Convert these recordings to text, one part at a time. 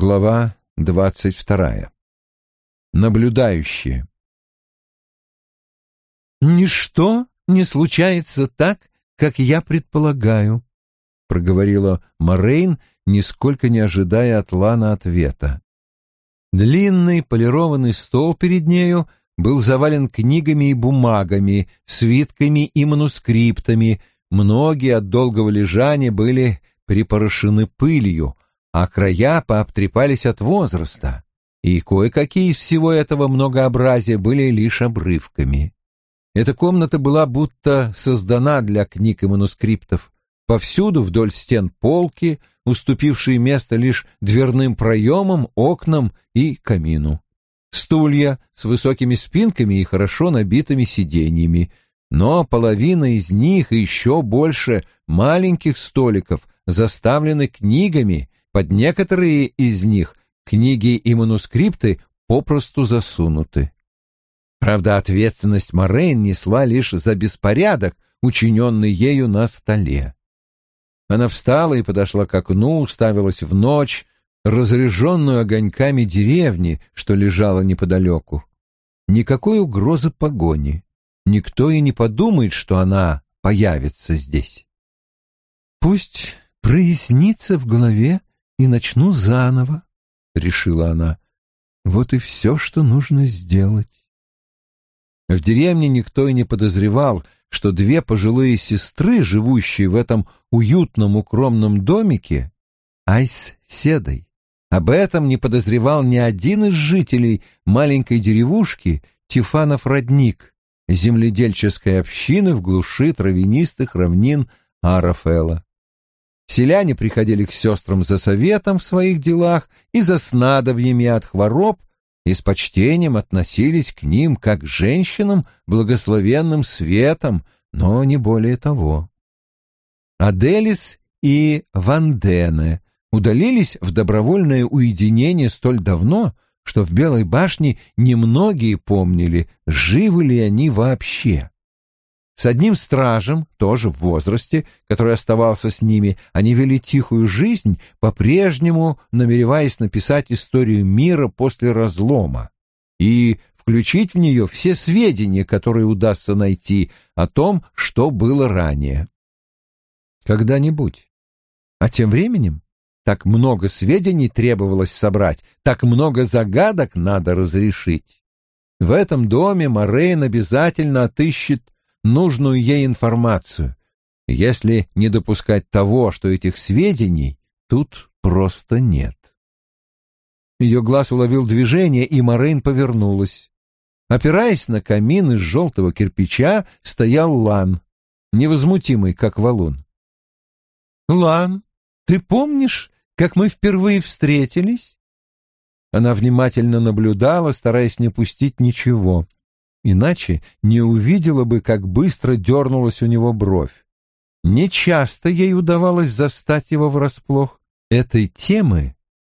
Глава двадцать вторая. Наблюдающие. «Ничто не случается так, как я предполагаю», — проговорила Морейн, нисколько не ожидая от Лана ответа. Длинный полированный стол перед нею был завален книгами и бумагами, свитками и манускриптами, многие от долгого лежания были припорошены пылью, а края пообтрепались от возраста, и кое-какие из всего этого многообразия были лишь обрывками. Эта комната была будто создана для книг и манускриптов. Повсюду вдоль стен полки, уступившие место лишь дверным проемам, окнам и камину. Стулья с высокими спинками и хорошо набитыми сиденьями, но половина из них и еще больше маленьких столиков заставлены книгами под некоторые из них книги и манускрипты попросту засунуты. Правда, ответственность Морейн несла лишь за беспорядок, учиненный ею на столе. Она встала и подошла к окну, уставилась в ночь, разряженную огоньками деревни, что лежала неподалеку. Никакой угрозы погони. Никто и не подумает, что она появится здесь. Пусть прояснится в голове и начну заново, — решила она. Вот и все, что нужно сделать. В деревне никто и не подозревал, что две пожилые сестры, живущие в этом уютном укромном домике, Айс Седой. Об этом не подозревал ни один из жителей маленькой деревушки Тифанов родник, земледельческой общины в глуши травянистых равнин Арафела. Селяне приходили к сестрам за советом в своих делах и за снадобьями от хвороб, и с почтением относились к ним как к женщинам, благословенным светом, но не более того. Аделис и Вандене удалились в добровольное уединение столь давно, что в Белой башне немногие помнили, живы ли они вообще. С одним стражем, тоже в возрасте, который оставался с ними, они вели тихую жизнь, по-прежнему намереваясь написать историю мира после разлома и включить в нее все сведения, которые удастся найти о том, что было ранее. Когда-нибудь. А тем временем так много сведений требовалось собрать, так много загадок надо разрешить. В этом доме Морейн обязательно отыщет нужную ей информацию, если не допускать того, что этих сведений тут просто нет. Ее глаз уловил движение, и Морейн повернулась. Опираясь на камин из желтого кирпича, стоял Лан, невозмутимый, как валун. «Лан, ты помнишь, как мы впервые встретились?» Она внимательно наблюдала, стараясь не пустить ничего иначе не увидела бы, как быстро дернулась у него бровь. Нечасто ей удавалось застать его врасплох. Этой темы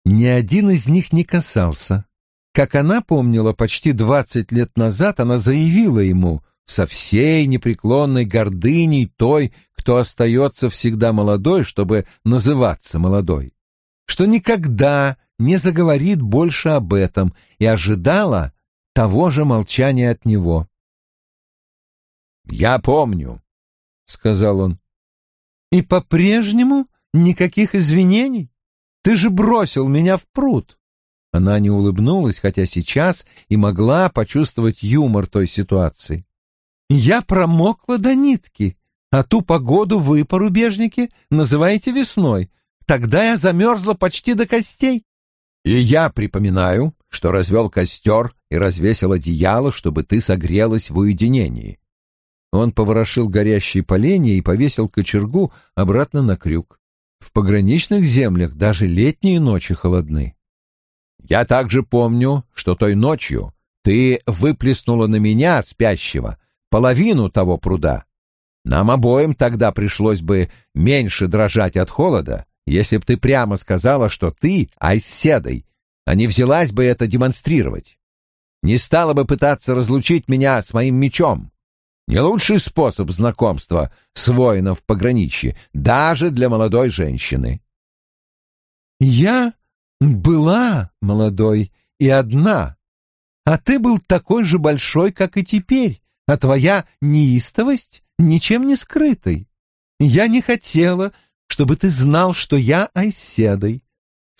ни один из них не касался. Как она помнила, почти двадцать лет назад она заявила ему со всей непреклонной гордыней той, кто остается всегда молодой, чтобы называться молодой, что никогда не заговорит больше об этом и ожидала, того же молчания от него. «Я помню», — сказал он. «И по-прежнему никаких извинений? Ты же бросил меня в пруд». Она не улыбнулась, хотя сейчас и могла почувствовать юмор той ситуации. «Я промокла до нитки, а ту погоду вы, порубежники, называете весной. Тогда я замерзла почти до костей». «И я припоминаю, что развел костер и развесил одеяло, чтобы ты согрелась в уединении. Он поворошил горящие поленья и повесил кочергу обратно на крюк. В пограничных землях даже летние ночи холодны. Я также помню, что той ночью ты выплеснула на меня, спящего, половину того пруда. Нам обоим тогда пришлось бы меньше дрожать от холода, если б ты прямо сказала, что ты айседой а не взялась бы это демонстрировать. Не стала бы пытаться разлучить меня с моим мечом. Не лучший способ знакомства с воином в пограничье, даже для молодой женщины. «Я была молодой и одна, а ты был такой же большой, как и теперь, а твоя неистовость ничем не скрытой. Я не хотела, чтобы ты знал, что я Айседой.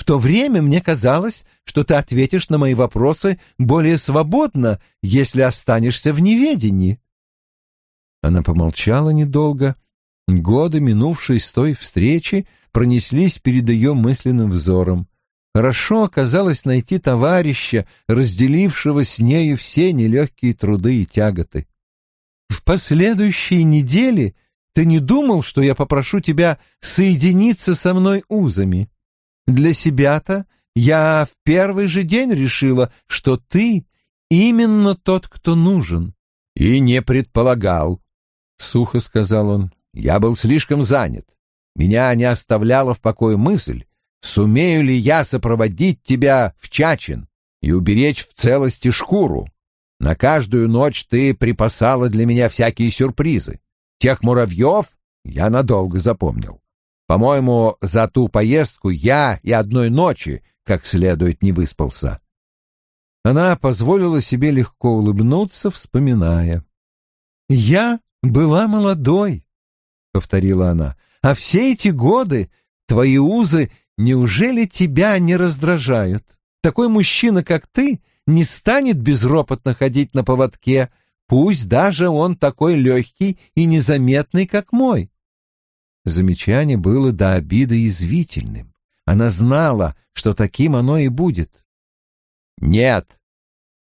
В то время мне казалось, что ты ответишь на мои вопросы более свободно, если останешься в неведении. Она помолчала недолго. Годы, минувшие с той встречи, пронеслись перед ее мысленным взором. Хорошо оказалось найти товарища, разделившего с нею все нелегкие труды и тяготы. В последующие недели ты не думал, что я попрошу тебя соединиться со мной узами? Для себя-то я в первый же день решила, что ты именно тот, кто нужен. И не предполагал, — сухо сказал он. Я был слишком занят. Меня не оставляла в покое мысль, сумею ли я сопроводить тебя в Чачин и уберечь в целости шкуру. На каждую ночь ты припасала для меня всякие сюрпризы. Тех муравьев я надолго запомнил. По-моему, за ту поездку я и одной ночи как следует не выспался. Она позволила себе легко улыбнуться, вспоминая. «Я была молодой», — повторила она, — «а все эти годы твои узы неужели тебя не раздражают? Такой мужчина, как ты, не станет безропотно ходить на поводке, пусть даже он такой легкий и незаметный, как мой. Замечание было до обиды извительным. Она знала, что таким оно и будет. «Нет!»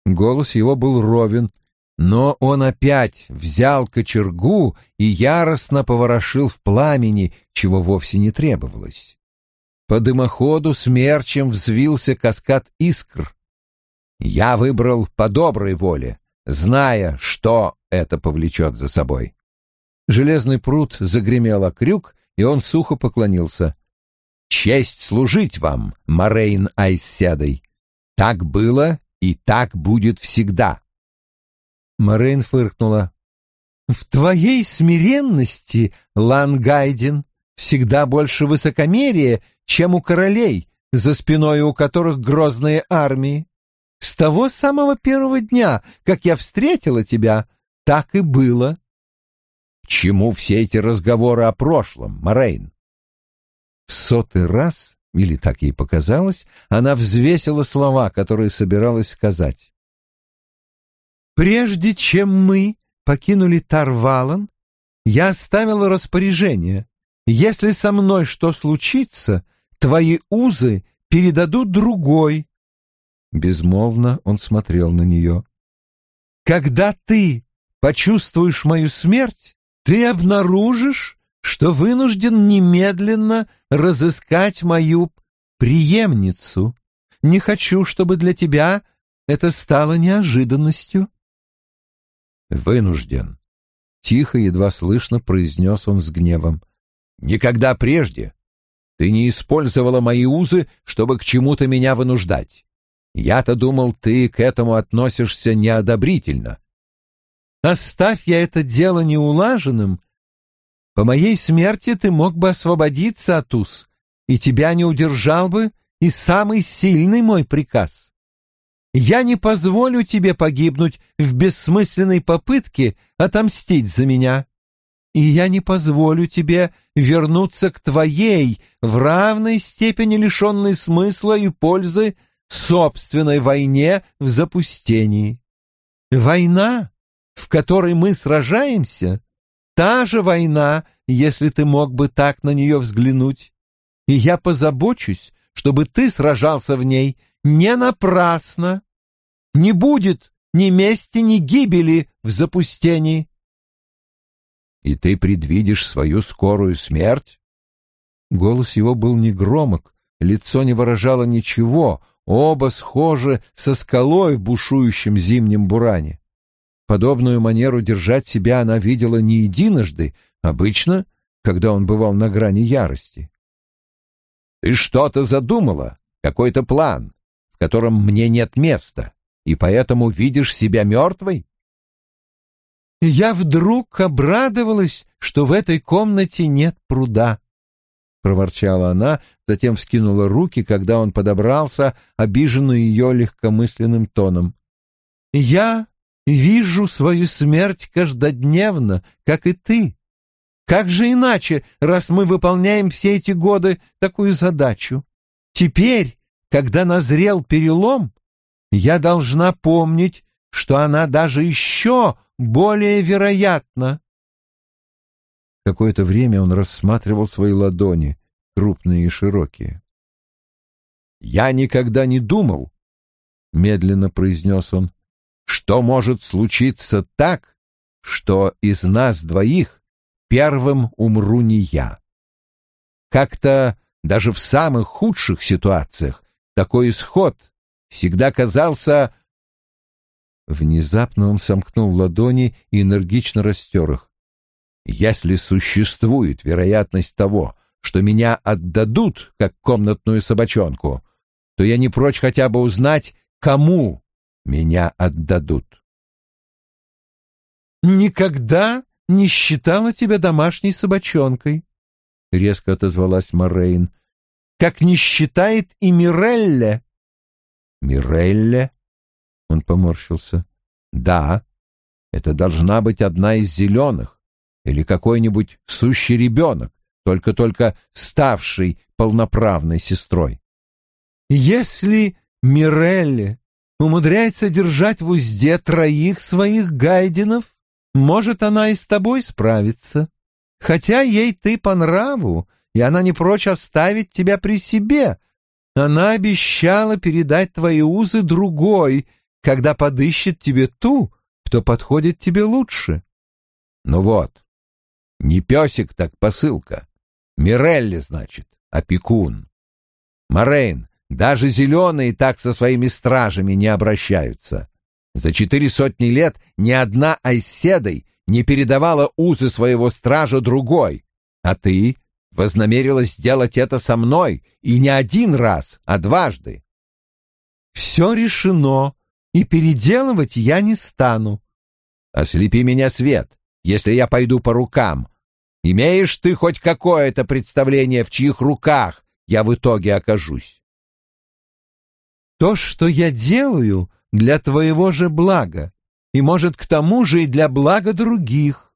Голос его был ровен, но он опять взял кочергу и яростно поворошил в пламени, чего вовсе не требовалось. По дымоходу смерчем взвился каскад искр. «Я выбрал по доброй воле зная, что это повлечет за собой. Железный пруд загремел о крюк, и он сухо поклонился. «Честь служить вам, Морейн Айседой! Так было и так будет всегда!» Морейн фыркнула. «В твоей смиренности, Лангайден, всегда больше высокомерия, чем у королей, за спиной у которых грозные армии. С того самого первого дня, как я встретила тебя, так и было. К чему все эти разговоры о прошлом, Морейн? В сотый раз, или так ей показалось, она взвесила слова, которые собиралась сказать. Прежде чем мы покинули Тарвалан, я оставила распоряжение. Если со мной что случится, твои узы передадут другой, Безмолвно он смотрел на нее. «Когда ты почувствуешь мою смерть, ты обнаружишь, что вынужден немедленно разыскать мою преемницу. Не хочу, чтобы для тебя это стало неожиданностью». «Вынужден», — тихо, едва слышно произнес он с гневом. «Никогда прежде ты не использовала мои узы, чтобы к чему-то меня вынуждать. Я-то думал, ты к этому относишься неодобрительно. Оставь я это дело неулаженным. По моей смерти ты мог бы освободиться от уз, и тебя не удержал бы и самый сильный мой приказ. Я не позволю тебе погибнуть в бессмысленной попытке отомстить за меня, и я не позволю тебе вернуться к твоей в равной степени лишенной смысла и пользы собственной войне в запустении. Война, в которой мы сражаемся, та же война, если ты мог бы так на нее взглянуть. И я позабочусь, чтобы ты сражался в ней не напрасно. Не будет ни мести, ни гибели в запустении. И ты предвидишь свою скорую смерть? Голос его был негромок, лицо не выражало ничего, Оба схожи со скалой в бушующем зимнем буране. Подобную манеру держать себя она видела не единожды, обычно, когда он бывал на грани ярости. «Ты что-то задумала, какой-то план, в котором мне нет места, и поэтому видишь себя мертвой?» Я вдруг обрадовалась, что в этой комнате нет пруда. проворчала она, затем вскинула руки, когда он подобрался, обиженный ее легкомысленным тоном. «Я вижу свою смерть каждодневно, как и ты. Как же иначе, раз мы выполняем все эти годы такую задачу? Теперь, когда назрел перелом, я должна помнить, что она даже еще более вероятна. Какое-то время он рассматривал свои ладони, крупные и широкие. «Я никогда не думал», — медленно произнес он, — «что может случиться так, что из нас двоих первым умру не я. Как-то даже в самых худших ситуациях такой исход всегда казался...» Внезапно он сомкнул ладони и энергично растер их. Если существует вероятность того, что меня отдадут как комнатную собачонку, то я не прочь хотя бы узнать, кому меня отдадут. «Никогда не считала тебя домашней собачонкой», — резко отозвалась Морейн, — «как не считает и Мирелле». «Мирелле?» — он поморщился. «Да, это должна быть одна из зеленых или какой-нибудь сущий ребенок, только-только ставший полноправной сестрой. Если Мирелли умудряется держать в узде троих своих гайденов, может, она и с тобой справится. Хотя ей ты по нраву, и она не прочь оставить тебя при себе. Она обещала передать твои узы другой, когда подыщет тебе ту, кто подходит тебе лучше. Ну вот, не песик, так посылка. Мирелли, значит, опекун. Морейн, даже зеленые так со своими стражами не обращаются. За четыре сотни лет ни одна Айседой не передавала узы своего стража другой, а ты вознамерилась сделать это со мной и не один раз, а дважды. Все решено, и переделывать я не стану. Ослепи меня, Свет, если я пойду по рукам. Имеешь ты хоть какое-то представление, в чьих руках я в итоге окажусь? То, что я делаю, для твоего же блага, и, может, к тому же и для блага других.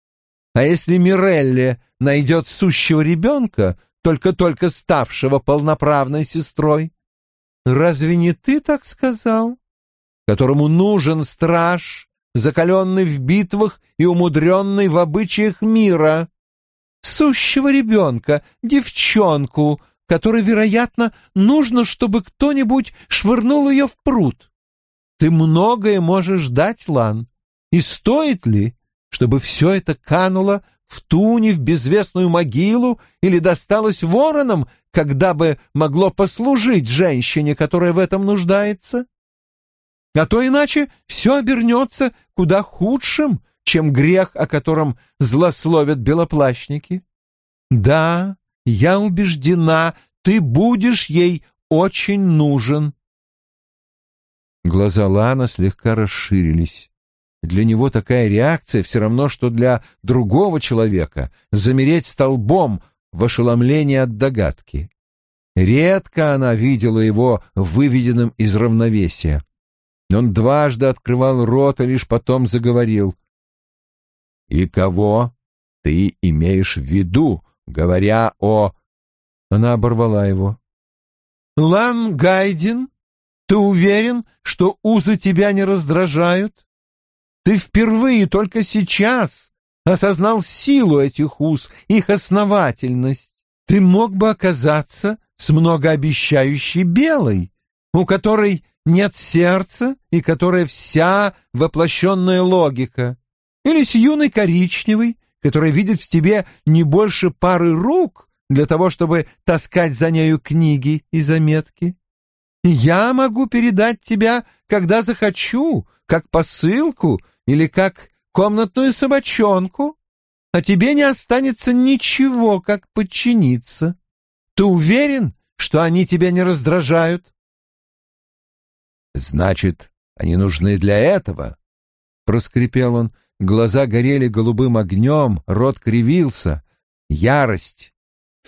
А если Мирелли найдет сущего ребенка, только-только ставшего полноправной сестрой, разве не ты так сказал? Которому нужен страж, закаленный в битвах и умудренный в обычаях мира. Сущего ребенка, девчонку, которой, вероятно, нужно, чтобы кто-нибудь швырнул ее в пруд. Ты многое можешь дать, Лан. И стоит ли, чтобы все это кануло в туне, в безвестную могилу или досталось воронам, когда бы могло послужить женщине, которая в этом нуждается? А то иначе все обернется куда худшим, чем грех, о котором злословят белоплащники. Да, я убеждена, ты будешь ей очень нужен. Глаза Лана слегка расширились. Для него такая реакция все равно, что для другого человека замереть столбом в ошеломлении от догадки. Редко она видела его выведенным из равновесия. Он дважды открывал рот и лишь потом заговорил. «И кого ты имеешь в виду, говоря о...» Она оборвала его. «Лан Гайдин, ты уверен, что узы тебя не раздражают? Ты впервые только сейчас осознал силу этих уз, их основательность. Ты мог бы оказаться с многообещающей белой, у которой нет сердца и которая вся воплощенная логика, или с юной коричневой, которая видит в тебе не больше пары рук для того, чтобы таскать за нею книги и заметки. Я могу передать тебя, когда захочу, как посылку или как комнатную собачонку, а тебе не останется ничего, как подчиниться. Ты уверен, что они тебя не раздражают? Значит, они нужны для этого? Проскрипел он. Глаза горели голубым огнем, рот кривился. Ярость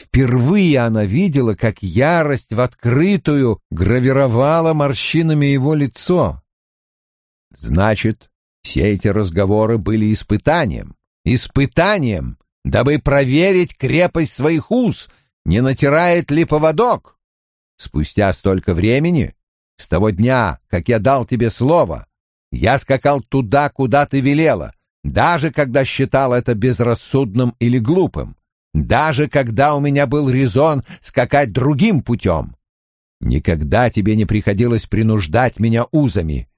Впервые она видела, как ярость в открытую гравировала морщинами его лицо. Значит, все эти разговоры были испытанием. Испытанием, дабы проверить крепость своих уз, не натирает ли поводок. Спустя столько времени, с того дня, как я дал тебе слово, я скакал туда, куда ты велела, даже когда считал это безрассудным или глупым даже когда у меня был резон скакать другим путем. Никогда тебе не приходилось принуждать меня узами.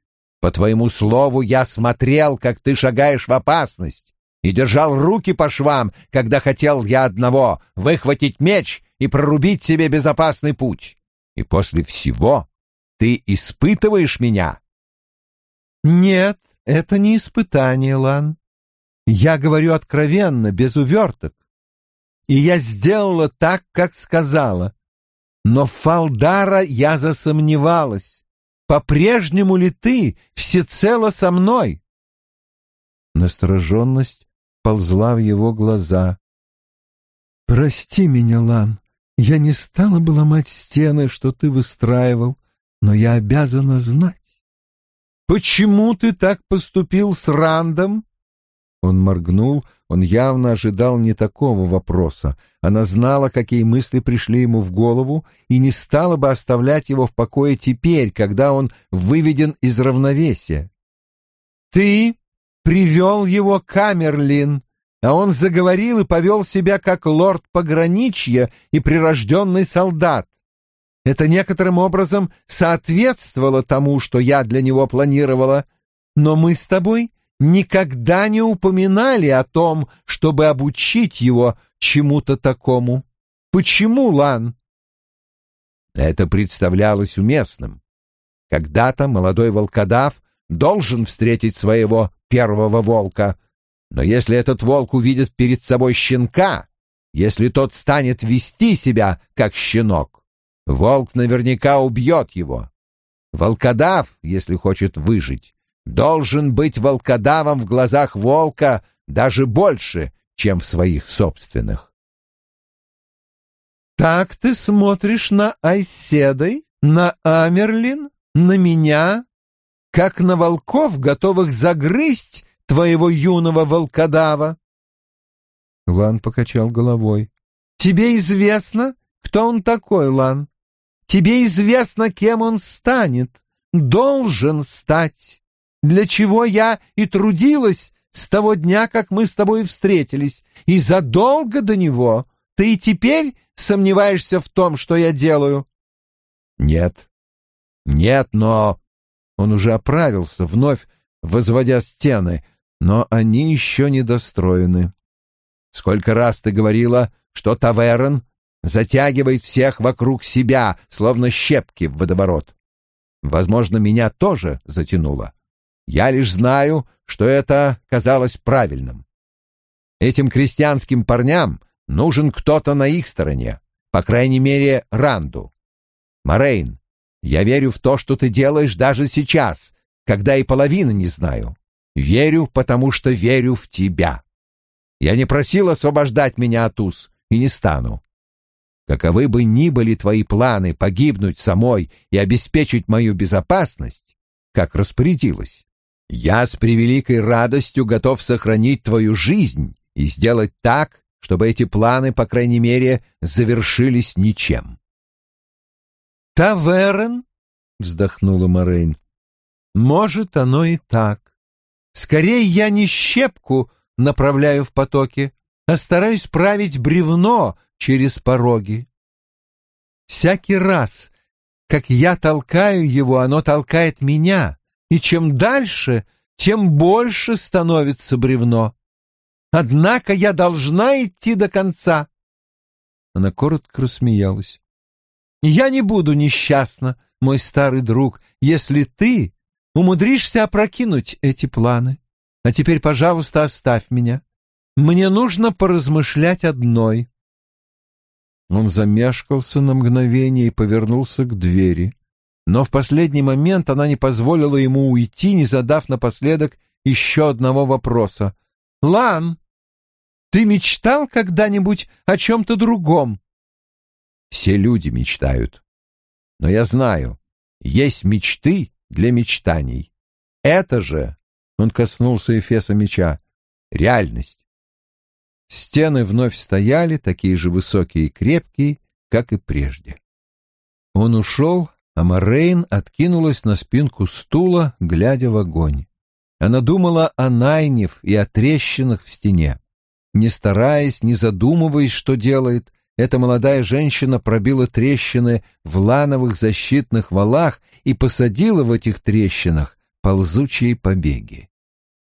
По твоему слову я смотрел, как ты шагаешь в опасность, и держал руки по швам, когда хотел я одного — выхватить меч и прорубить себе безопасный путь. И после всего ты испытываешь меня? Нет, это не испытание, Лан. Я говорю откровенно, без уверток и я сделала так, как сказала. Но в Фалдара я засомневалась. По-прежнему ли ты всецело со мной? Настороженность ползла в его глаза. «Прости меня, Лан, я не стала бы ломать стены, что ты выстраивал, но я обязана знать. Почему ты так поступил с Рандом?» Он моргнул, он явно ожидал не такого вопроса. Она знала, какие мысли пришли ему в голову, и не стала бы оставлять его в покое теперь, когда он выведен из равновесия. «Ты привел его Камерлин, а он заговорил и повел себя как лорд пограничья и прирожденный солдат. Это некоторым образом соответствовало тому, что я для него планировала, но мы с тобой никогда не упоминали о том, чтобы обучить его чему-то такому. Почему, Лан? Это представлялось уместным. Когда-то молодой волкодав должен встретить своего первого волка, но если этот волк увидит перед собой щенка, если тот станет вести себя как щенок, волк наверняка убьет его. Волкодав, если хочет выжить, должен быть волкодавом в глазах волка даже больше, чем в своих собственных. «Так ты смотришь на Айседой, на Амерлин, на меня, как на волков, готовых загрызть твоего юного волкодава?» Лан покачал головой. «Тебе известно, кто он такой, Лан? Тебе известно, кем он станет, должен стать для чего я и трудилась с того дня, как мы с тобой встретились, и задолго до него. Ты и теперь сомневаешься в том, что я делаю?» «Нет, нет, но...» Он уже оправился, вновь возводя стены, но они еще не достроены. «Сколько раз ты говорила, что Таверн затягивает всех вокруг себя, словно щепки в водоворот. Возможно, меня тоже затянуло. Я лишь знаю, что это казалось правильным. Этим крестьянским парням нужен кто-то на их стороне, по крайней мере, Ранду. Морейн, я верю в то, что ты делаешь даже сейчас, когда и половины не знаю. Верю, потому что верю в тебя. Я не просил освобождать меня от уз и не стану. Каковы бы ни были твои планы погибнуть самой и обеспечить мою безопасность, как распорядилась, я с превеликой радостью готов сохранить твою жизнь и сделать так, чтобы эти планы, по крайней мере, завершились ничем. «Таверн?» — вздохнула Морейн. «Может, оно и так. Скорее я не щепку направляю в потоке, а стараюсь править бревно через пороги. Всякий раз, как я толкаю его, оно толкает меня, и чем дальше, тем больше становится бревно. Однако я должна идти до конца. Она коротко рассмеялась. Я не буду несчастна, мой старый друг, если ты умудришься опрокинуть эти планы. А теперь, пожалуйста, оставь меня. Мне нужно поразмышлять одной. Он замешкался на мгновение и повернулся к двери но в последний момент она не позволила ему уйти, не задав напоследок еще одного вопроса. «Лан, ты мечтал когда-нибудь о чем-то другом, Все люди мечтают. Но я знаю, есть мечты для мечтаний. Это же, он коснулся эфеса меча, реальность. Стены вновь стояли, такие же высокие и крепкие, как и прежде. Он ушел, а Морейн откинулась на спинку стула, глядя в огонь. Она думала о Найнев и о трещинах в стене. Не стараясь, не задумываясь, что делает, эта молодая женщина пробила трещины в лановых защитных валах и посадила в этих трещинах ползучие побеги.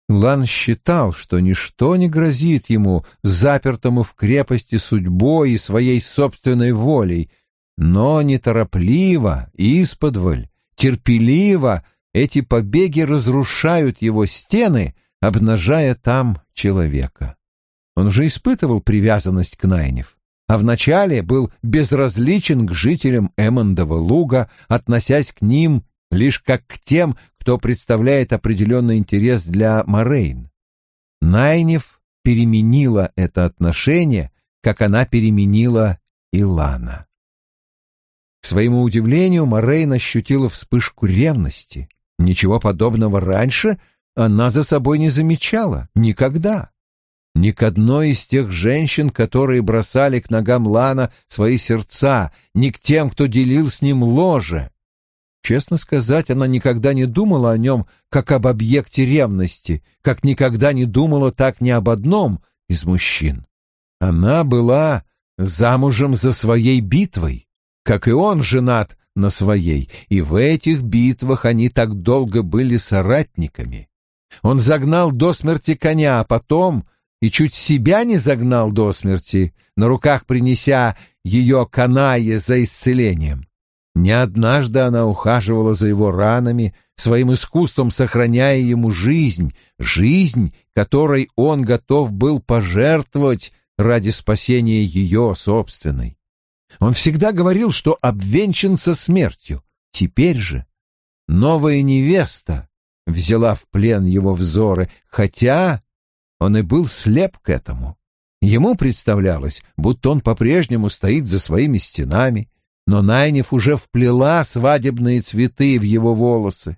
Лан считал, что ничто не грозит ему, запертому в крепости судьбой и своей собственной волей, но неторопливо, исподволь, терпеливо эти побеги разрушают его стены, обнажая там человека. Он же испытывал привязанность к Найнев, а вначале был безразличен к жителям Эммондова луга, относясь к ним лишь как к тем, кто представляет определенный интерес для Морейн. Найнев переменила это отношение, как она переменила Илана. К своему удивлению, Морейн ощутила вспышку ревности. Ничего подобного раньше она за собой не замечала. Никогда ни к одной из тех женщин, которые бросали к ногам Лана свои сердца, ни к тем, кто делил с ним ложе. Честно сказать, она никогда не думала о нем как об объекте ревности, как никогда не думала так ни об одном из мужчин. Она была замужем за своей битвой, как и он женат на своей, и в этих битвах они так долго были соратниками. Он загнал до смерти коня, а потом и чуть себя не загнал до смерти, на руках принеся ее канае за исцелением. Не однажды она ухаживала за его ранами, своим искусством сохраняя ему жизнь, жизнь, которой он готов был пожертвовать ради спасения ее собственной. Он всегда говорил, что обвенчан со смертью. Теперь же новая невеста взяла в плен его взоры, хотя он и был слеп к этому. Ему представлялось, будто он по-прежнему стоит за своими стенами, но Найнев уже вплела свадебные цветы в его волосы.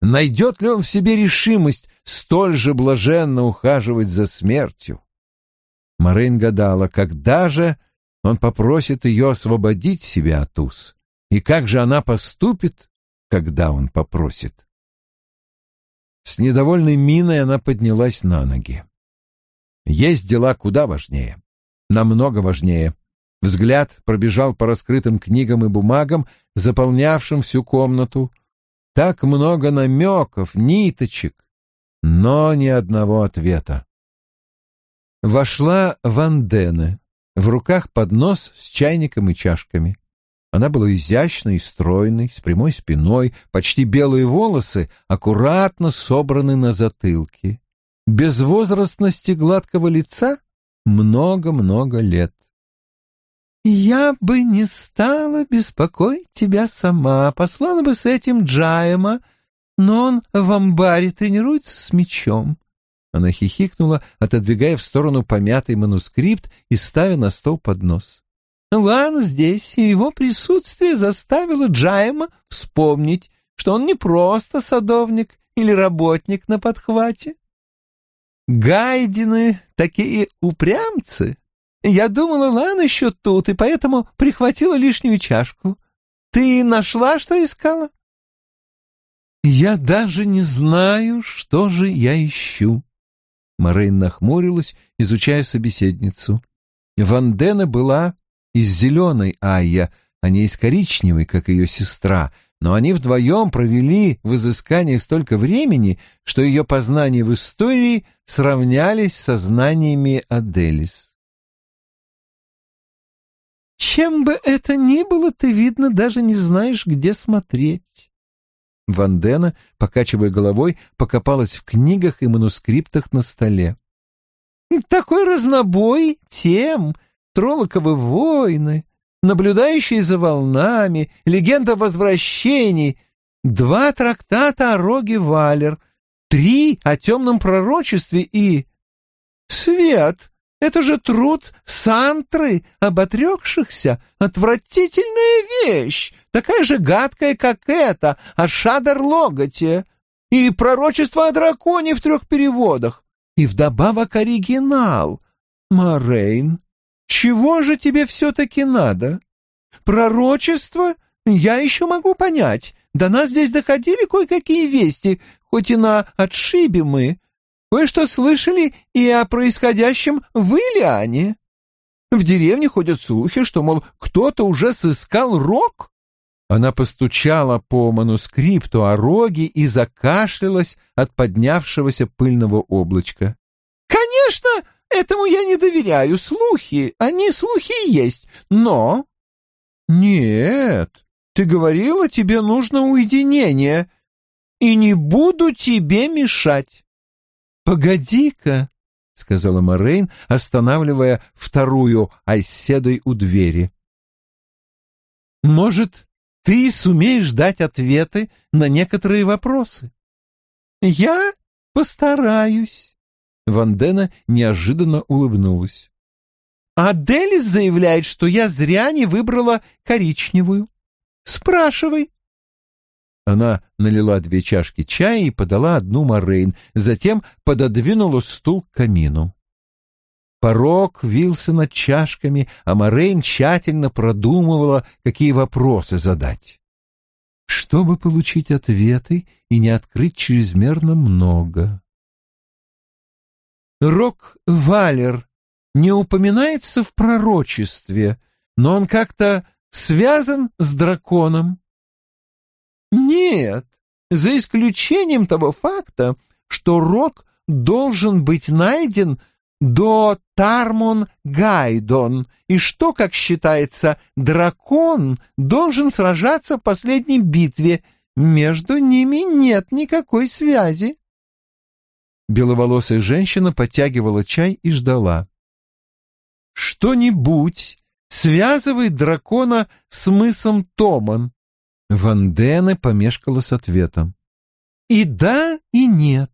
Найдет ли он в себе решимость столь же блаженно ухаживать за смертью? Марин гадала, когда же он попросит ее освободить себя от уз, и как же она поступит, когда он попросит. С недовольной миной она поднялась на ноги. Есть дела куда важнее, намного важнее. Взгляд пробежал по раскрытым книгам и бумагам, заполнявшим всю комнату. Так много намеков, ниточек, но ни одного ответа. Вошла Вандене, в руках поднос с чайником и чашками. Она была изящной и стройной, с прямой спиной, почти белые волосы аккуратно собраны на затылке безвозрастности гладкого лица много-много лет. «Я бы не стала беспокоить тебя сама, послала бы с этим Джаема, но он в амбаре тренируется с мечом». Она хихикнула, отодвигая в сторону помятый манускрипт и ставя на стол поднос. Лан здесь, и его присутствие заставило Джаема вспомнить, что он не просто садовник или работник на подхвате. Гайдины такие упрямцы. Я думала, Лан еще тут, и поэтому прихватила лишнюю чашку. Ты нашла, что искала? Я даже не знаю, что же я ищу. Морейн нахмурилась, изучая собеседницу. Вандена была из зеленой Айя, а не из коричневой, как ее сестра — но они вдвоем провели в изысканиях столько времени, что ее познания в истории сравнялись со знаниями Аделис. «Чем бы это ни было, ты, видно, даже не знаешь, где смотреть». Вандена, покачивая головой, покопалась в книгах и манускриптах на столе. «Такой разнобой тем, троллоковы войны, наблюдающие за волнами, легенда возвращений, два трактата о Роге Валер, три о темном пророчестве и... Свет! Это же труд сантры, оботрекшихся. Отвратительная вещь, такая же гадкая, как эта, о Шадер-Логоте. И пророчество о драконе в трех переводах. И вдобавок оригинал. Морейн, чего же тебе все-таки надо? Пророчество я еще могу понять. До нас здесь доходили кое-какие вести, хоть и на отшибе мы. Кое-что слышали и о происходящем в Илиане. В деревне ходят слухи, что, мол, кто-то уже сыскал рог. Она постучала по манускрипту о роге и закашлялась от поднявшегося пыльного облачка. «Конечно, этому я не доверяю. Слухи, они слухи есть, но...» «Нет, ты говорила, тебе нужно уединение, и не буду тебе мешать». «Погоди-ка», — сказала Морейн, останавливая вторую оседой у двери. «Может, ты сумеешь дать ответы на некоторые вопросы?» «Я постараюсь», — Вандена неожиданно улыбнулась. «Аделис заявляет, что я зря не выбрала коричневую. Спрашивай». Она налила две чашки чая и подала одну Морейн, затем пододвинула стул к камину. Порог вился над чашками, а Морейн тщательно продумывала, какие вопросы задать. Чтобы получить ответы и не открыть чрезмерно много. Рок Валер не упоминается в пророчестве, но он как-то связан с драконом. Нет, за исключением того факта, что рог должен быть найден до Тармон Гайдон, и что, как считается, дракон должен сражаться в последней битве. Между ними нет никакой связи. Беловолосая женщина подтягивала чай и ждала. Что-нибудь связывает дракона с мысом Томан. Вандене помешкала с ответом. И да, и нет.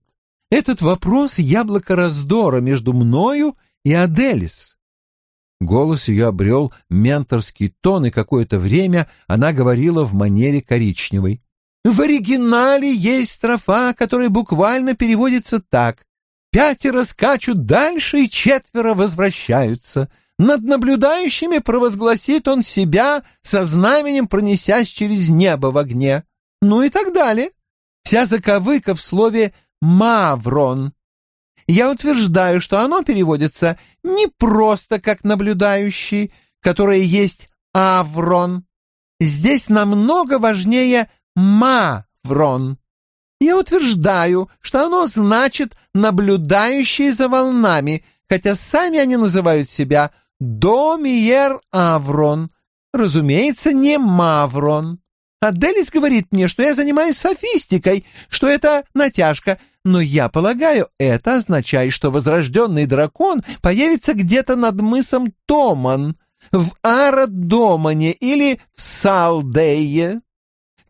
Этот вопрос — яблоко раздора между мною и Аделис. Голос ее обрел менторский тон, и какое-то время она говорила в манере коричневой. В оригинале есть строфа, которая буквально переводится так. «Пятеро скачут дальше, и четверо возвращаются. Над наблюдающими провозгласит он себя со знаменем, пронесясь через небо в огне. Ну и так далее. Вся заковыка в слове «маврон». Я утверждаю, что оно переводится не просто как «наблюдающий», которое есть «аврон». Здесь намного важнее «маврон». Я утверждаю, что оно значит «наблюдающий за волнами», хотя сами они называют себя Домиер Аврон. Разумеется, не Маврон. Аделис говорит мне, что я занимаюсь софистикой, что это натяжка, но я полагаю, это означает, что возрожденный дракон появится где-то над мысом Томан, в Арадомане или в Салдее.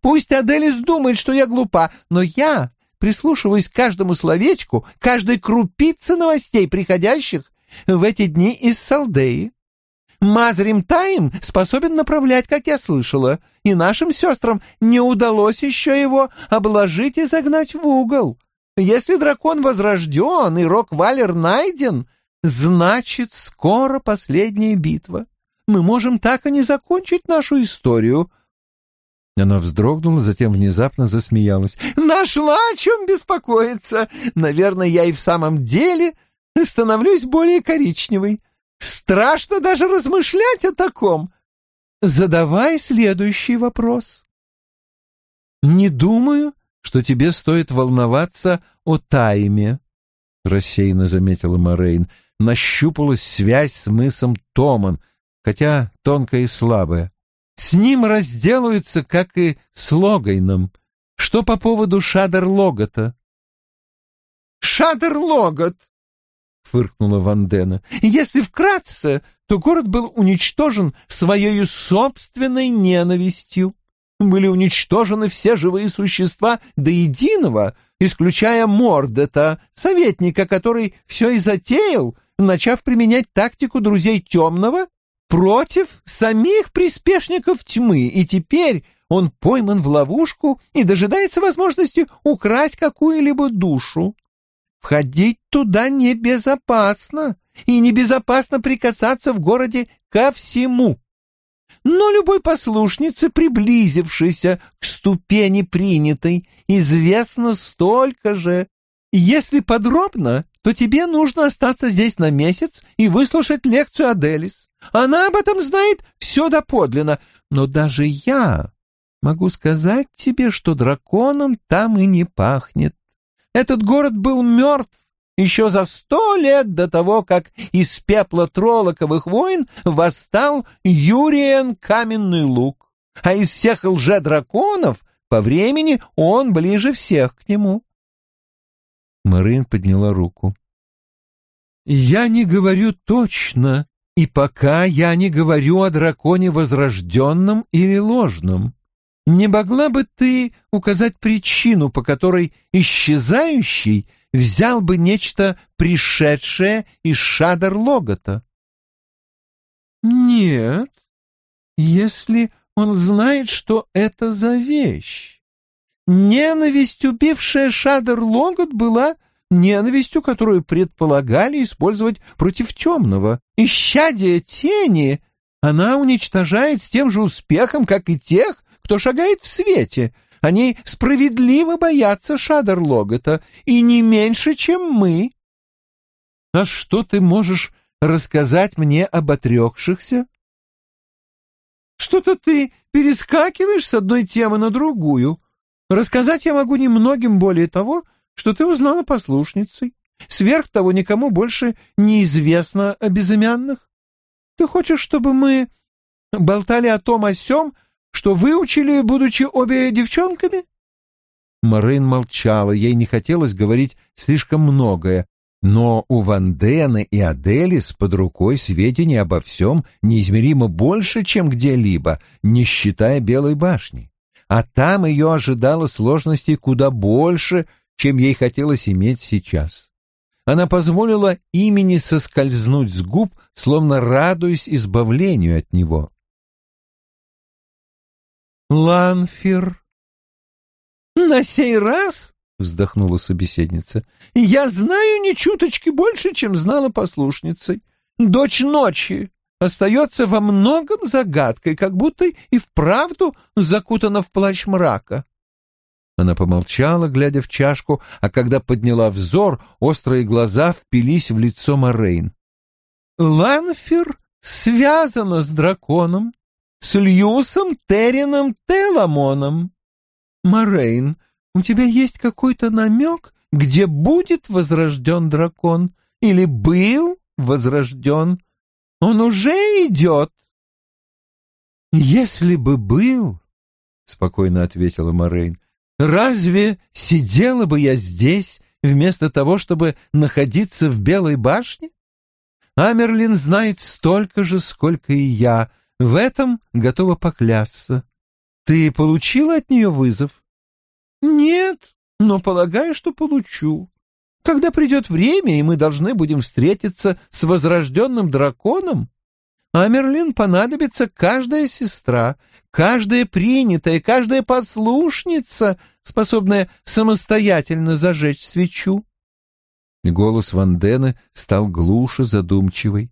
Пусть Аделис думает, что я глупа, но я прислушиваюсь к каждому словечку, каждой крупице новостей, приходящих в эти дни из Салдеи. Мазрим Таим способен направлять, как я слышала, и нашим сестрам не удалось еще его обложить и загнать в угол. Если дракон возрожден и Рок-Валер найден, значит, скоро последняя битва. Мы можем так и не закончить нашу историю». Она вздрогнула, затем внезапно засмеялась. «Нашла о чем беспокоиться! Наверное, я и в самом деле становлюсь более коричневой. Страшно даже размышлять о таком. Задавай следующий вопрос. Не думаю, что тебе стоит волноваться о Тайме, рассеянно заметила Морейн. Нащупалась связь с мысом Томан, хотя тонкая и слабая. С ним разделаются, как и с Логайном. Что по поводу Шадер-Логота? Шадер-Логот — фыркнула Вандена. «Если вкратце, то город был уничтожен своей собственной ненавистью. Были уничтожены все живые существа до единого, исключая Мордета, советника, который все и затеял, начав применять тактику друзей темного против самих приспешников тьмы, и теперь он пойман в ловушку и дожидается возможности украсть какую-либо душу. Входить туда небезопасно, и небезопасно прикасаться в городе ко всему. Но любой послушнице, приблизившейся к ступени принятой, известно столько же. Если подробно, то тебе нужно остаться здесь на месяц и выслушать лекцию Аделис. Она об этом знает все доподлинно, но даже я могу сказать тебе, что драконом там и не пахнет. Этот город был мертв еще за сто лет до того, как из пепла троллоковых войн восстал Юриен Каменный Лук. А из всех лже-драконов по времени он ближе всех к нему. Марин подняла руку. «Я не говорю точно, и пока я не говорю о драконе возрожденном или ложном. Не могла бы ты указать причину, по которой исчезающий взял бы нечто пришедшее из Шадер-Логота? Нет, если он знает, что это за вещь. Ненависть, убившая Шадер-Логот, была ненавистью, которую предполагали использовать против темного. Исчадие тени она уничтожает с тем же успехом, как и тех, кто шагает в свете. Они справедливо боятся Шадерлогота, и не меньше, чем мы. А что ты можешь рассказать мне об отрекшихся? Что-то ты перескакиваешь с одной темы на другую. Рассказать я могу немногим более того, что ты узнала послушницей. Сверх того никому больше неизвестно о безымянных. Ты хочешь, чтобы мы болтали о том о сём, что выучили, будучи обе девчонками?» Морейн молчала, ей не хотелось говорить слишком многое, но у Вандена и Аделис под рукой сведения обо всем неизмеримо больше, чем где-либо, не считая Белой башни. А там ее ожидало сложностей куда больше, чем ей хотелось иметь сейчас. Она позволила имени соскользнуть с губ, словно радуясь избавлению от него. Ланфер. На сей раз, вздохнула собеседница, я знаю ни чуточки больше, чем знала послушница. Дочь ночи остается во многом загадкой, как будто и вправду закутана в плащ мрака. Она помолчала, глядя в чашку, а когда подняла взор, острые глаза впились в лицо Морейн. Ланфер связана с драконом, с Льюсом Террином Теламоном. Морейн, у тебя есть какой-то намек, где будет возрожден дракон? Или был возрожден? Он уже идет. Если бы был, — спокойно ответила Морейн, — разве сидела бы я здесь вместо того, чтобы находиться в Белой башне? Амерлин знает столько же, сколько и я — в этом готова поклясться. Ты получила от нее вызов? Нет, но полагаю, что получу. Когда придет время, и мы должны будем встретиться с возрожденным драконом, Амерлин понадобится каждая сестра, каждая принятая, каждая послушница, способная самостоятельно зажечь свечу. Голос Вандена стал глуше задумчивый.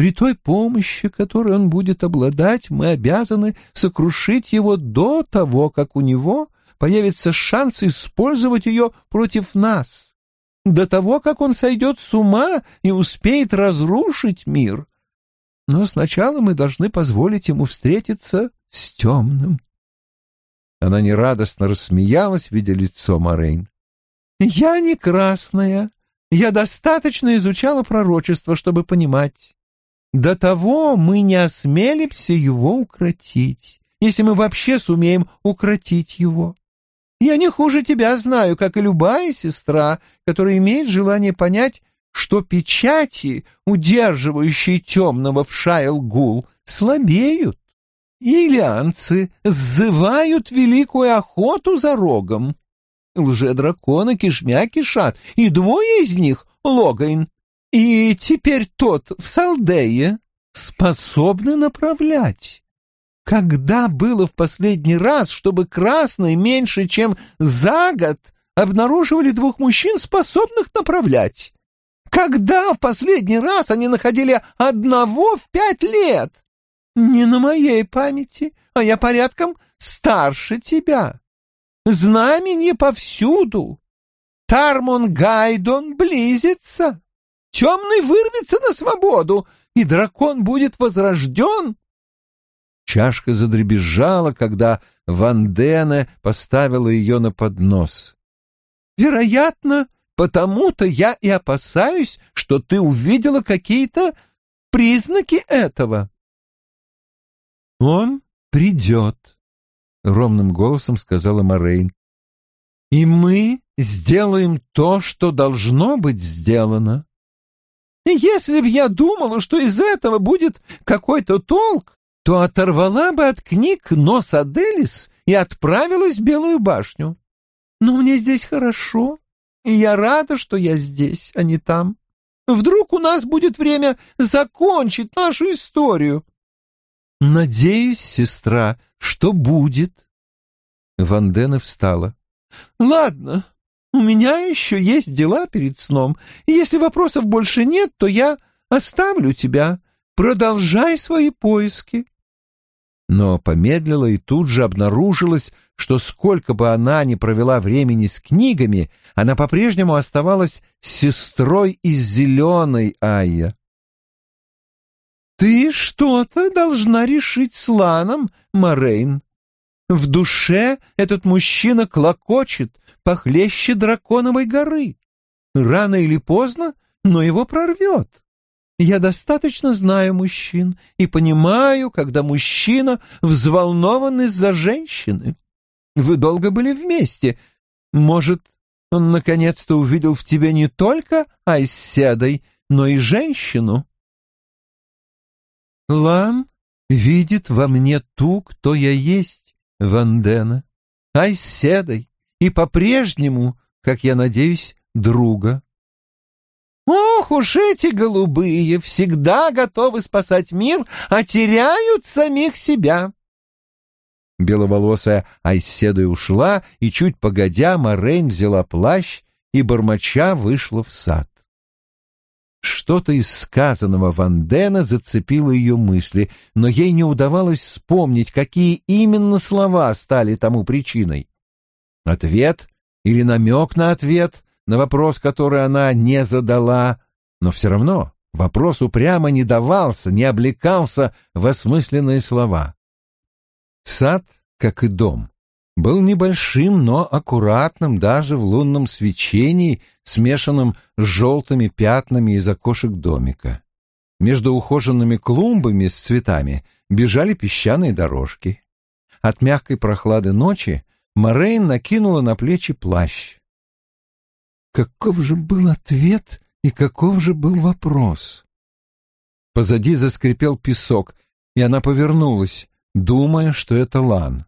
При той помощи, которой он будет обладать, мы обязаны сокрушить его до того, как у него появится шанс использовать ее против нас, до того, как он сойдет с ума и успеет разрушить мир. Но сначала мы должны позволить ему встретиться с темным. Она нерадостно рассмеялась, видя лицо Морейн. «Я не красная. Я достаточно изучала пророчество, чтобы понимать. До того мы не осмелимся его укротить, если мы вообще сумеем укротить его. Я не хуже тебя знаю, как и любая сестра, которая имеет желание понять, что печати, удерживающие темного в Шайл-Гул, слабеют. Ильянцы сзывают великую охоту за рогом. Лже-драконы кишмя кишат, и двое из них — Логайн и теперь тот в Салдее способны направлять. Когда было в последний раз, чтобы красные меньше, чем за год обнаруживали двух мужчин, способных направлять? Когда в последний раз они находили одного в пять лет? Не на моей памяти, а я порядком старше тебя. Знамени повсюду. Тармон Гайдон близится. Темный вырвется на свободу, и дракон будет возрожден. Чашка задребезжала, когда Вандене поставила ее на поднос. «Вероятно, потому-то я и опасаюсь, что ты увидела какие-то признаки этого». «Он придет», — ровным голосом сказала Морейн. «И мы сделаем то, что должно быть сделано. Если б я думала, что из этого будет какой-то толк, то оторвала бы от книг нос Аделис и отправилась в Белую башню. Но мне здесь хорошо, и я рада, что я здесь, а не там. Вдруг у нас будет время закончить нашу историю. Надеюсь, сестра, что будет. Вандена встала. Ладно, у меня еще есть дела перед сном, и если вопросов больше нет, то я оставлю тебя. Продолжай свои поиски но помедлила и тут же обнаружилось, что сколько бы она ни провела времени с книгами, она по-прежнему оставалась сестрой из зеленой Айя. «Ты что-то должна решить с Ланом, Морейн. В душе этот мужчина клокочет похлеще драконовой горы. Рано или поздно, но его прорвет. Я достаточно знаю мужчин и понимаю, когда мужчина взволнован из-за женщины. Вы долго были вместе. Может, он наконец-то увидел в тебе не только Айседой, но и женщину? Лан видит во мне ту, кто я есть, Вандена, Айседой, и по-прежнему, как я надеюсь, друга. Ох уж эти голубые, всегда готовы спасать мир, а теряют самих себя. Беловолосая Айседа ушла, и чуть погодя Морейн взяла плащ и, бормоча, вышла в сад. Что-то из сказанного Вандена зацепило ее мысли, но ей не удавалось вспомнить, какие именно слова стали тому причиной. Ответ или намек на ответ на вопрос, который она не задала, но все равно вопрос упрямо не давался, не облекался в осмысленные слова. Сад, как и дом, был небольшим, но аккуратным даже в лунном свечении, смешанном с желтыми пятнами из окошек домика. Между ухоженными клумбами с цветами бежали песчаные дорожки. От мягкой прохлады ночи Морейн накинула на плечи плащ. Каков же был ответ и каков же был вопрос? Позади заскрипел песок, и она повернулась, думая, что это Лан.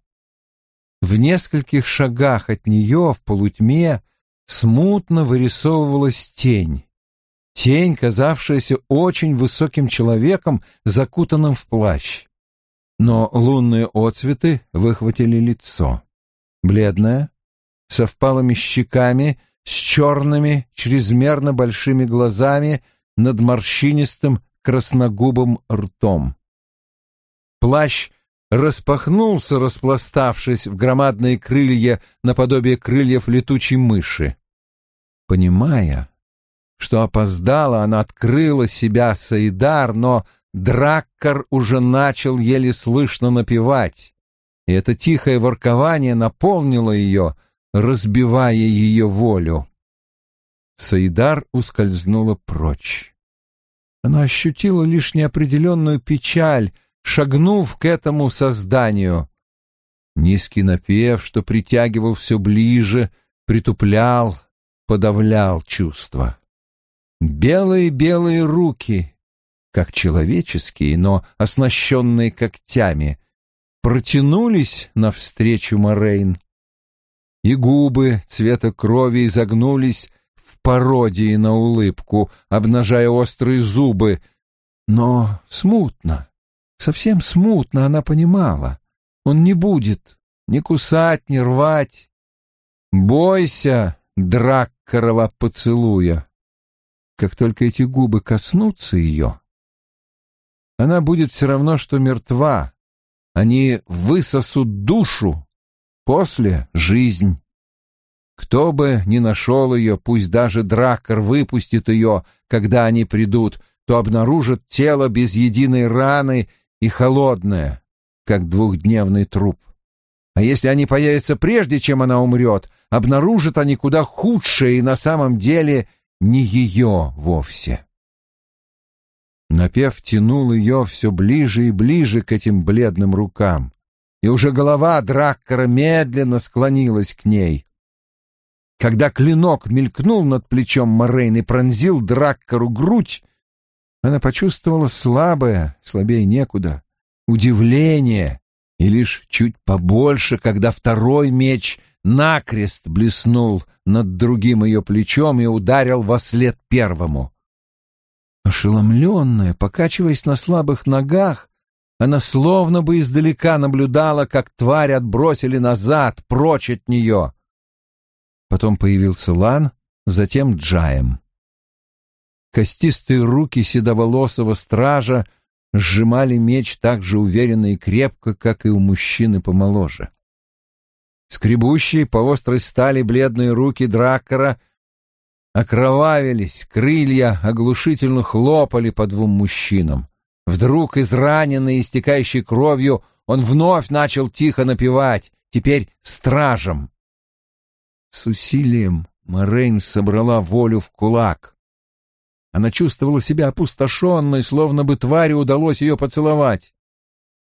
В нескольких шагах от нее в полутьме смутно вырисовывалась тень. Тень, казавшаяся очень высоким человеком, закутанным в плащ. Но лунные отцветы выхватили лицо. Бледное, со впалыми щеками — с черными, чрезмерно большими глазами над морщинистым красногубым ртом. Плащ распахнулся, распластавшись в громадные крылья наподобие крыльев летучей мыши. Понимая, что опоздала, она открыла себя Саидар, но Драккар уже начал еле слышно напевать, и это тихое воркование наполнило ее — разбивая ее волю. Саидар ускользнула прочь. Она ощутила лишь неопределенную печаль, шагнув к этому созданию. Низкий напев, что притягивал все ближе, притуплял, подавлял чувства. Белые-белые руки, как человеческие, но оснащенные когтями, протянулись навстречу Морейн и губы цвета крови изогнулись в пародии на улыбку, обнажая острые зубы. Но смутно, совсем смутно она понимала. Он не будет ни кусать, ни рвать. Бойся Драккарова поцелуя. Как только эти губы коснутся ее, она будет все равно, что мертва. Они высосут душу, после — жизнь. Кто бы ни нашел ее, пусть даже Драккар выпустит ее, когда они придут, то обнаружат тело без единой раны и холодное, как двухдневный труп. А если они появятся прежде, чем она умрет, обнаружат они куда худшее и на самом деле не ее вовсе. Напев тянул ее все ближе и ближе к этим бледным рукам, и уже голова Драккара медленно склонилась к ней. Когда клинок мелькнул над плечом Морейн и пронзил Драккару грудь, она почувствовала слабое, слабее некуда, удивление, и лишь чуть побольше, когда второй меч накрест блеснул над другим ее плечом и ударил во след первому. Ошеломленная, покачиваясь на слабых ногах, она словно бы издалека наблюдала, как тварь отбросили назад, прочь от нее. Потом появился Лан, затем Джаем. Костистые руки седоволосого стража сжимали меч так же уверенно и крепко, как и у мужчины помоложе. Скребущие по острой стали бледные руки Драккара окровавились, крылья оглушительно хлопали по двум мужчинам. Вдруг, израненный, истекающий кровью, он вновь начал тихо напевать, теперь стражем. С усилием Морейн собрала волю в кулак. Она чувствовала себя опустошенной, словно бы твари удалось ее поцеловать.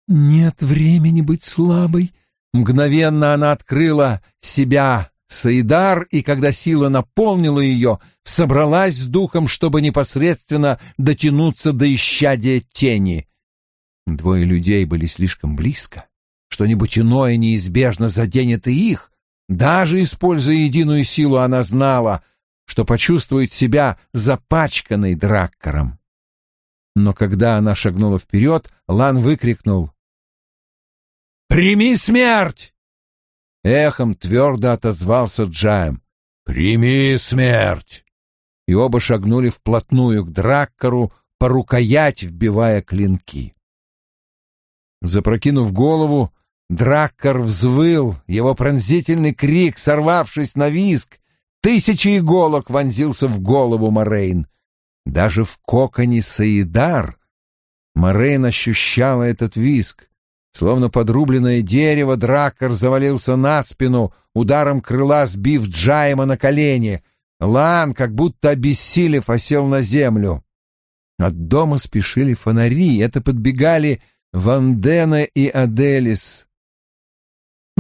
«Нет времени быть слабой». Мгновенно она открыла себя, Саидар, и когда сила наполнила ее, собралась с духом, чтобы непосредственно дотянуться до исчадия тени. Двое людей были слишком близко. Что-нибудь иное неизбежно заденет и их. Даже используя единую силу, она знала, что почувствует себя запачканной драккаром. Но когда она шагнула вперед, Лан выкрикнул «Прими смерть!» Эхом твердо отозвался Джаем «Прими смерть!» И оба шагнули вплотную к Драккару, по рукоять вбивая клинки. Запрокинув голову, Драккар взвыл, его пронзительный крик, сорвавшись на виск, Тысячи иголок вонзился в голову Морейн. Даже в коконе Саидар Морейн ощущала этот виск. Словно подрубленное дерево, Драккар завалился на спину, ударом крыла сбив Джайма на колени. Лан, как будто обессилев, осел на землю. От дома спешили фонари, это подбегали Вандена и Аделис.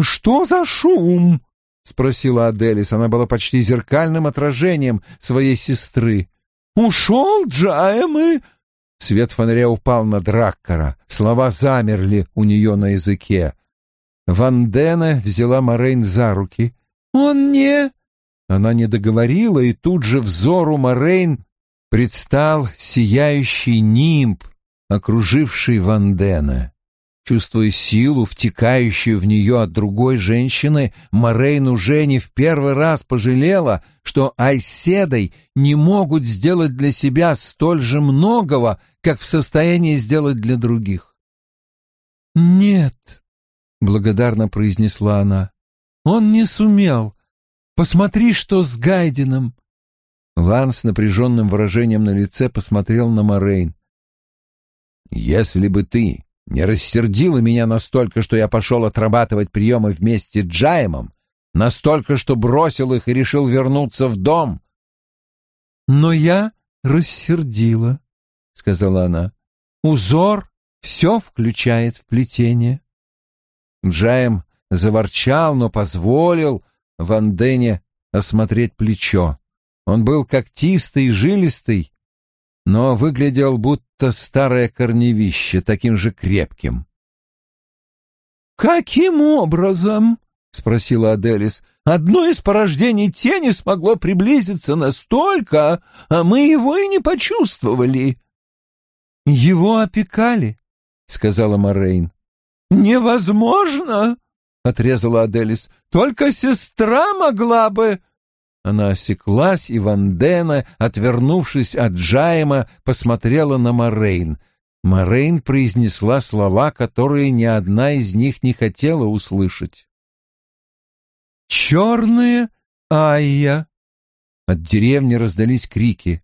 «Что за шум?» — спросила Аделис. Она была почти зеркальным отражением своей сестры. «Ушел Джаем и...» Свет фонаря упал на Драккара. Слова замерли у нее на языке. Вандена взяла Морейн за руки. «Он не...» Она не договорила, и тут же взору Морейн предстал сияющий нимб, окруживший Вандена. Чувствуя силу, втекающую в нее от другой женщины, Морейн уже не в первый раз пожалела, что Айседой не могут сделать для себя столь же многого, как в состоянии сделать для других. «Нет», — благодарно произнесла она, — «он не сумел. Посмотри, что с Гайденом». Лан с напряженным выражением на лице посмотрел на Морейн. «Если бы ты не рассердила меня настолько, что я пошел отрабатывать приемы вместе с Джаймом, настолько, что бросил их и решил вернуться в дом. «Но я рассердила», — сказала она. «Узор все включает в плетение». Джайм заворчал, но позволил Вандене осмотреть плечо. Он был когтистый и жилистый, но выглядел будто старое корневище, таким же крепким. «Каким образом?» — спросила Аделис. «Одно из порождений тени смогло приблизиться настолько, а мы его и не почувствовали». «Его опекали», — сказала Морейн. «Невозможно!» — отрезала Аделис. «Только сестра могла бы...» Она осеклась, и Вандена, отвернувшись от Джайма, посмотрела на Морейн. Морейн произнесла слова, которые ни одна из них не хотела услышать. «Черные Айя!» От деревни раздались крики.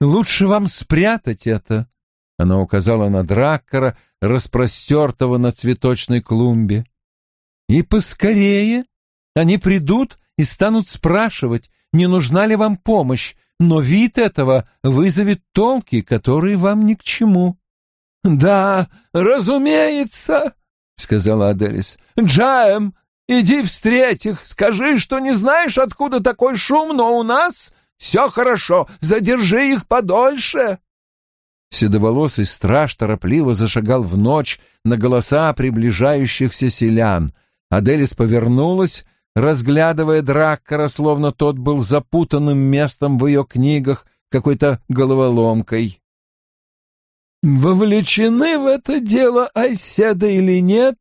«Лучше вам спрятать это!» Она указала на Драккара, распростертого на цветочной клумбе. «И поскорее! Они придут и станут спрашивать, не нужна ли вам помощь, но вид этого вызовет толки, которые вам ни к чему». «Да, разумеется», — сказала Аделис. «Джаем, иди встреть их, скажи, что не знаешь, откуда такой шум, но у нас все хорошо, задержи их подольше». Седоволосый страж торопливо зашагал в ночь на голоса приближающихся селян. Аделис повернулась, разглядывая Драккара, словно тот был запутанным местом в ее книгах, какой-то головоломкой. Вовлечены в это дело Айседа или нет?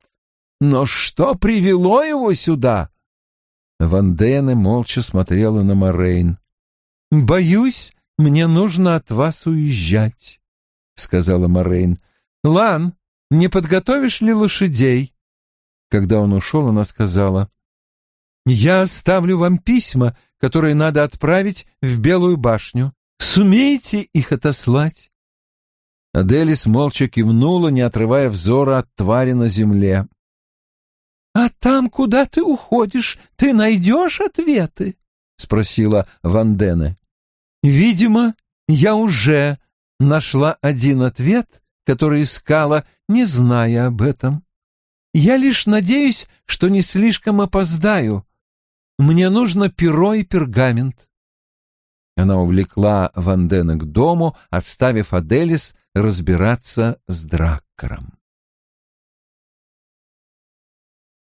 Но что привело его сюда? Вандена молча смотрела на Морейн. «Боюсь, мне нужно от вас уезжать», — сказала Морейн. «Лан, не подготовишь ли лошадей?» Когда он ушел, она сказала. «Я оставлю вам письма, которые надо отправить в Белую башню. Сумеете их отослать?» Аделис молча кивнула, не отрывая взора от твари на земле. «А там, куда ты уходишь, ты найдешь ответы?» — спросила Вандене. «Видимо, я уже нашла один ответ, который искала, не зная об этом. Я лишь надеюсь, что не слишком опоздаю. Мне нужно перо и пергамент». Она увлекла Вандена к дому, оставив Аделис разбираться с Драккаром.